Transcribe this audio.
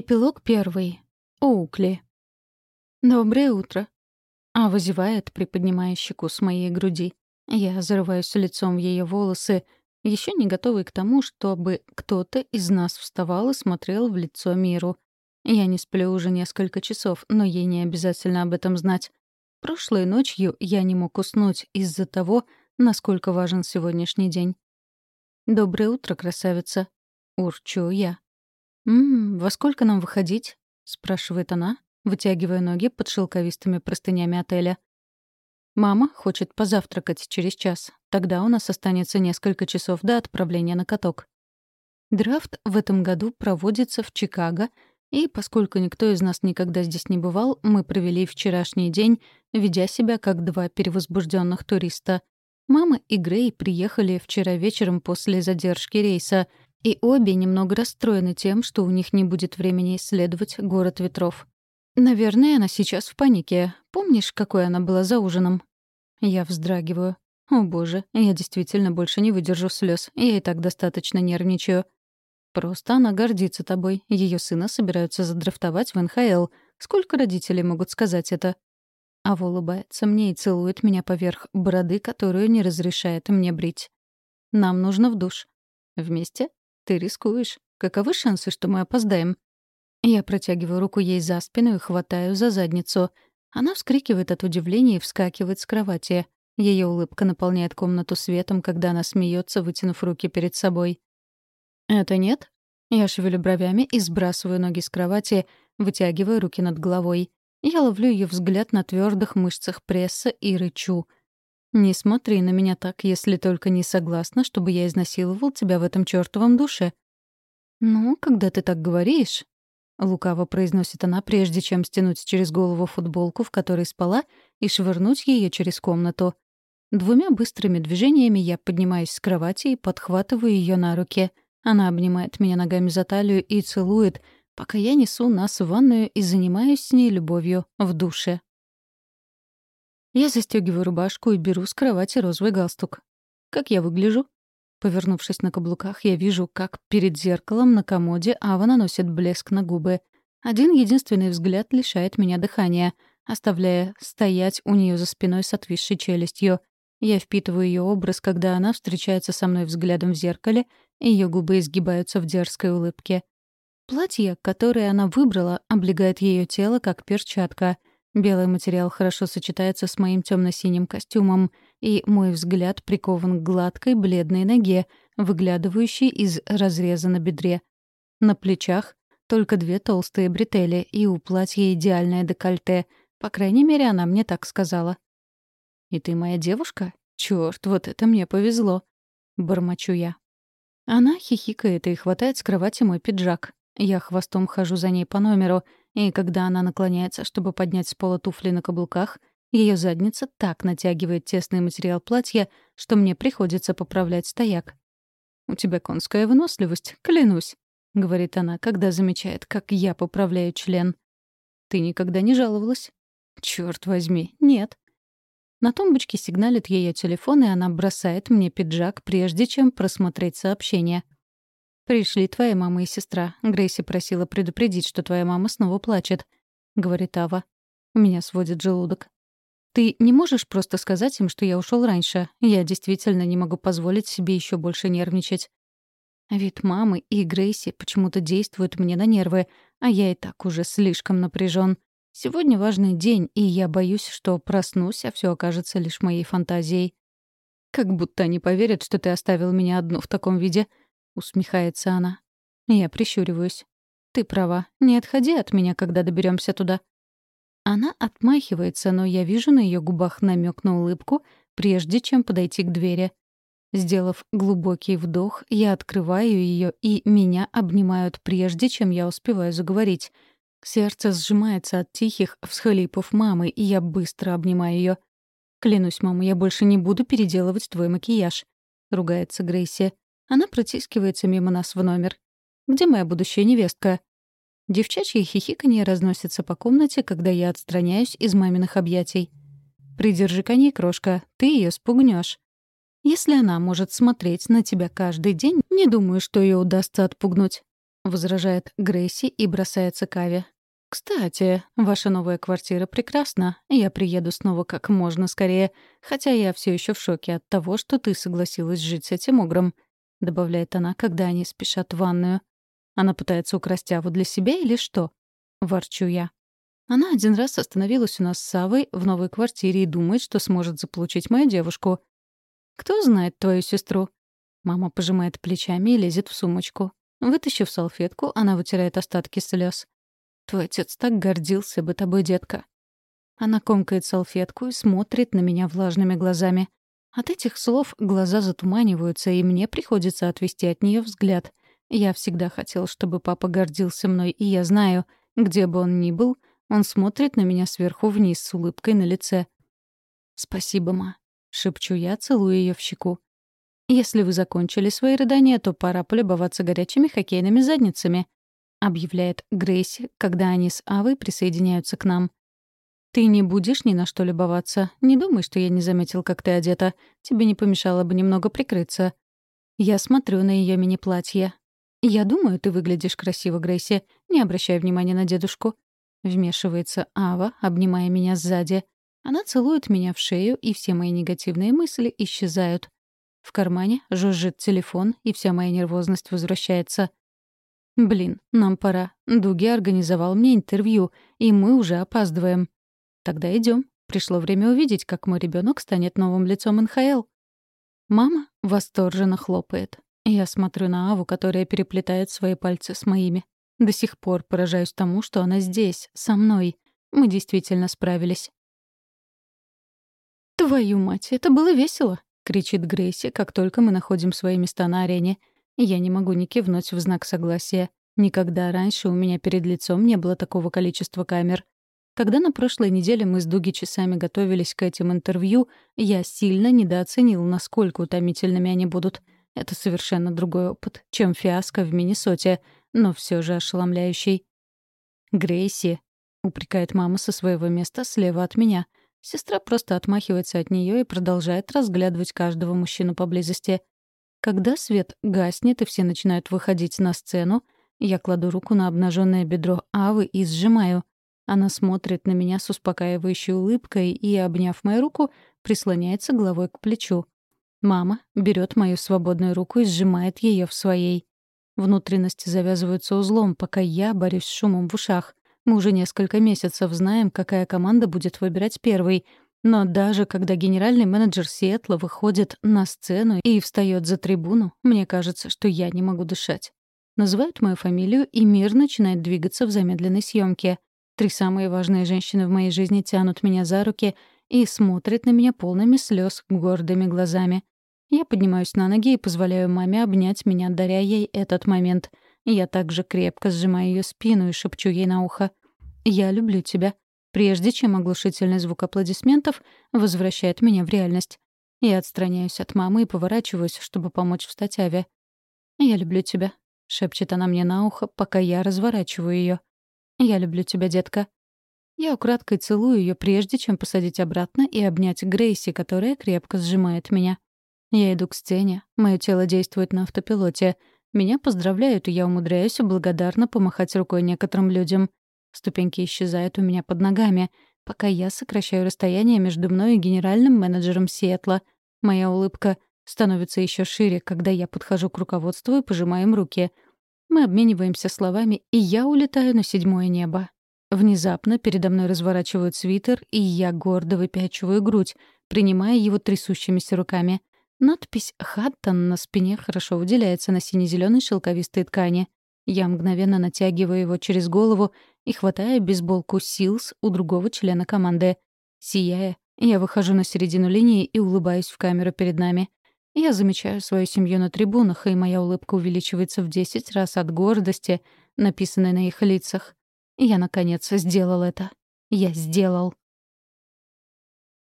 Эпилог первый. Оукли. «Доброе утро». Ава зевает, приподнимая щеку с моей груди. Я зарываюсь лицом в ее волосы, еще не готовый к тому, чтобы кто-то из нас вставал и смотрел в лицо миру. Я не сплю уже несколько часов, но ей не обязательно об этом знать. Прошлой ночью я не мог уснуть из-за того, насколько важен сегодняшний день. «Доброе утро, красавица», — урчу я. «М-м, во сколько нам выходить?» — спрашивает она, вытягивая ноги под шелковистыми простынями отеля. «Мама хочет позавтракать через час. Тогда у нас останется несколько часов до отправления на каток». Драфт в этом году проводится в Чикаго, и поскольку никто из нас никогда здесь не бывал, мы провели вчерашний день, ведя себя как два перевозбужденных туриста. Мама и Грей приехали вчера вечером после задержки рейса, и обе немного расстроены тем, что у них не будет времени исследовать город ветров. Наверное, она сейчас в панике. Помнишь, какой она была за ужином? Я вздрагиваю. О боже, я действительно больше не выдержу слез. Я и так достаточно нервничаю. Просто она гордится тобой. Ее сына собираются задрафтовать в НХЛ. Сколько родителей могут сказать это? Ава улыбается мне и целует меня поверх бороды, которую не разрешает мне брить. Нам нужно в душ. Вместе? Ты рискуешь. Каковы шансы, что мы опоздаем? Я протягиваю руку ей за спину и хватаю за задницу. Она вскрикивает от удивления и вскакивает с кровати. Ее улыбка наполняет комнату светом, когда она смеется, вытянув руки перед собой. «Это нет?» Я шевелю бровями и сбрасываю ноги с кровати, вытягивая руки над головой. Я ловлю ее взгляд на твердых мышцах пресса и рычу — «Не смотри на меня так, если только не согласна, чтобы я изнасиловал тебя в этом чёртовом душе». «Ну, когда ты так говоришь...» — лукаво произносит она, прежде чем стянуть через голову футболку, в которой спала, и швырнуть ее через комнату. Двумя быстрыми движениями я поднимаюсь с кровати и подхватываю ее на руки. Она обнимает меня ногами за талию и целует, пока я несу нас в ванную и занимаюсь с ней любовью в душе. Я застегиваю рубашку и беру с кровати розовый галстук. Как я выгляжу? Повернувшись на каблуках, я вижу, как перед зеркалом на комоде Ава наносит блеск на губы. Один единственный взгляд лишает меня дыхания, оставляя стоять у нее за спиной с отвисшей челюстью. Я впитываю ее образ, когда она встречается со мной взглядом в зеркале, и ее губы изгибаются в дерзкой улыбке. Платье, которое она выбрала, облегает ее тело, как перчатка — Белый материал хорошо сочетается с моим темно-синим костюмом, и мой взгляд прикован к гладкой бледной ноге, выглядывающей из разреза на бедре. На плечах только две толстые бретели, и у платья идеальное декольте. По крайней мере, она мне так сказала. «И ты моя девушка? Чёрт, вот это мне повезло!» — бормочу я. Она хихикает и хватает с кровати мой пиджак. Я хвостом хожу за ней по номеру — и когда она наклоняется, чтобы поднять с пола туфли на каблуках, ее задница так натягивает тесный материал платья, что мне приходится поправлять стояк. «У тебя конская выносливость, клянусь», — говорит она, когда замечает, как я поправляю член. «Ты никогда не жаловалась?» «Чёрт возьми, нет». На тумбочке сигналит ее телефон, и она бросает мне пиджак, прежде чем просмотреть сообщение — «Пришли твоя мама и сестра. Грейси просила предупредить, что твоя мама снова плачет», — говорит Ава. У меня сводит желудок. «Ты не можешь просто сказать им, что я ушел раньше? Я действительно не могу позволить себе еще больше нервничать». Вид мамы и Грейси почему-то действуют мне на нервы, а я и так уже слишком напряжен. Сегодня важный день, и я боюсь, что проснусь, а все окажется лишь моей фантазией. Как будто они поверят, что ты оставил меня одну в таком виде усмехается она. Я прищуриваюсь. Ты права. Не отходи от меня, когда доберемся туда. Она отмахивается, но я вижу на ее губах намек на улыбку, прежде чем подойти к двери. Сделав глубокий вдох, я открываю ее, и меня обнимают прежде, чем я успеваю заговорить. Сердце сжимается от тихих всхлипов мамы, и я быстро обнимаю ее. «Клянусь, мама, я больше не буду переделывать твой макияж», — ругается Грейси. Она протискивается мимо нас в номер. «Где моя будущая невестка?» Девчачье хихиканье разносится по комнате, когда я отстраняюсь из маминых объятий. «Придержи коней, крошка, ты ее спугнешь. Если она может смотреть на тебя каждый день, не думаю, что ее удастся отпугнуть. — возражает Грейси и бросается к. «Кстати, ваша новая квартира прекрасна. Я приеду снова как можно скорее, хотя я все еще в шоке от того, что ты согласилась жить с этим угром», — добавляет она, когда они спешат в ванную. «Она пытается украсть Аву для себя или что?» — ворчу я. Она один раз остановилась у нас с Савой в новой квартире и думает, что сможет заполучить мою девушку. «Кто знает твою сестру?» Мама пожимает плечами и лезет в сумочку. Вытащив салфетку, она вытирает остатки слез. Твой отец так гордился бы тобой, детка». Она комкает салфетку и смотрит на меня влажными глазами. От этих слов глаза затуманиваются, и мне приходится отвести от нее взгляд. Я всегда хотел, чтобы папа гордился мной, и я знаю, где бы он ни был, он смотрит на меня сверху вниз с улыбкой на лице. «Спасибо, ма», — шепчу я, целую ее в щеку. «Если вы закончили свои рыдания, то пора полюбоваться горячими хоккейными задницами», — объявляет Грейси, когда они с Авой присоединяются к нам. «Ты не будешь ни на что любоваться. Не думай, что я не заметил, как ты одета. Тебе не помешало бы немного прикрыться». Я смотрю на ее мини-платье. «Я думаю, ты выглядишь красиво, Грейси. Не обращай внимания на дедушку». Вмешивается Ава, обнимая меня сзади. Она целует меня в шею, и все мои негативные мысли исчезают. В кармане жужжит телефон, и вся моя нервозность возвращается. «Блин, нам пора. Дуги организовал мне интервью, и мы уже опаздываем». «Тогда идем. Пришло время увидеть, как мой ребенок станет новым лицом НХЛ». Мама восторженно хлопает. Я смотрю на Аву, которая переплетает свои пальцы с моими. До сих пор поражаюсь тому, что она здесь, со мной. Мы действительно справились. «Твою мать, это было весело!» — кричит Грейси, как только мы находим свои места на арене. Я не могу не кивнуть в знак согласия. Никогда раньше у меня перед лицом не было такого количества камер. Когда на прошлой неделе мы с Дуги часами готовились к этим интервью, я сильно недооценил, насколько утомительными они будут. Это совершенно другой опыт, чем фиаско в Миннесоте, но все же ошеломляющий. «Грейси», — упрекает мама со своего места слева от меня. Сестра просто отмахивается от нее и продолжает разглядывать каждого мужчину поблизости. Когда свет гаснет и все начинают выходить на сцену, я кладу руку на обнаженное бедро Авы и сжимаю. Она смотрит на меня с успокаивающей улыбкой и, обняв мою руку, прислоняется головой к плечу. Мама берет мою свободную руку и сжимает ее в своей. Внутренности завязываются узлом, пока я борюсь с шумом в ушах. Мы уже несколько месяцев знаем, какая команда будет выбирать первой — но даже когда генеральный менеджер Сиэтла выходит на сцену и встает за трибуну, мне кажется, что я не могу дышать. Называют мою фамилию, и мир начинает двигаться в замедленной съемке. Три самые важные женщины в моей жизни тянут меня за руки и смотрят на меня полными слез, гордыми глазами. Я поднимаюсь на ноги и позволяю маме обнять меня, даря ей этот момент. Я также крепко сжимаю ее спину и шепчу ей на ухо. «Я люблю тебя прежде чем оглушительный звук аплодисментов возвращает меня в реальность. Я отстраняюсь от мамы и поворачиваюсь, чтобы помочь встать Аве. «Я люблю тебя», — шепчет она мне на ухо, пока я разворачиваю ее. «Я люблю тебя, детка». Я украдкой целую ее, прежде чем посадить обратно и обнять Грейси, которая крепко сжимает меня. Я иду к сцене, мое тело действует на автопилоте. Меня поздравляют, и я умудряюсь благодарно помахать рукой некоторым людям. Ступеньки исчезают у меня под ногами, пока я сокращаю расстояние между мной и генеральным менеджером Сиэтла. Моя улыбка становится еще шире, когда я подхожу к руководству и пожимаю им руки. Мы обмениваемся словами, и я улетаю на седьмое небо. Внезапно передо мной разворачивают свитер, и я гордо выпячиваю грудь, принимая его трясущимися руками. Надпись «Хаттон» на спине хорошо выделяется на сине-зеленой шелковистой ткани. Я мгновенно натягиваю его через голову и хватаю бейсболку «Силс» у другого члена команды. Сияя, я выхожу на середину линии и улыбаюсь в камеру перед нами. Я замечаю свою семью на трибунах, и моя улыбка увеличивается в 10 раз от гордости, написанной на их лицах. Я, наконец, сделал это. Я сделал.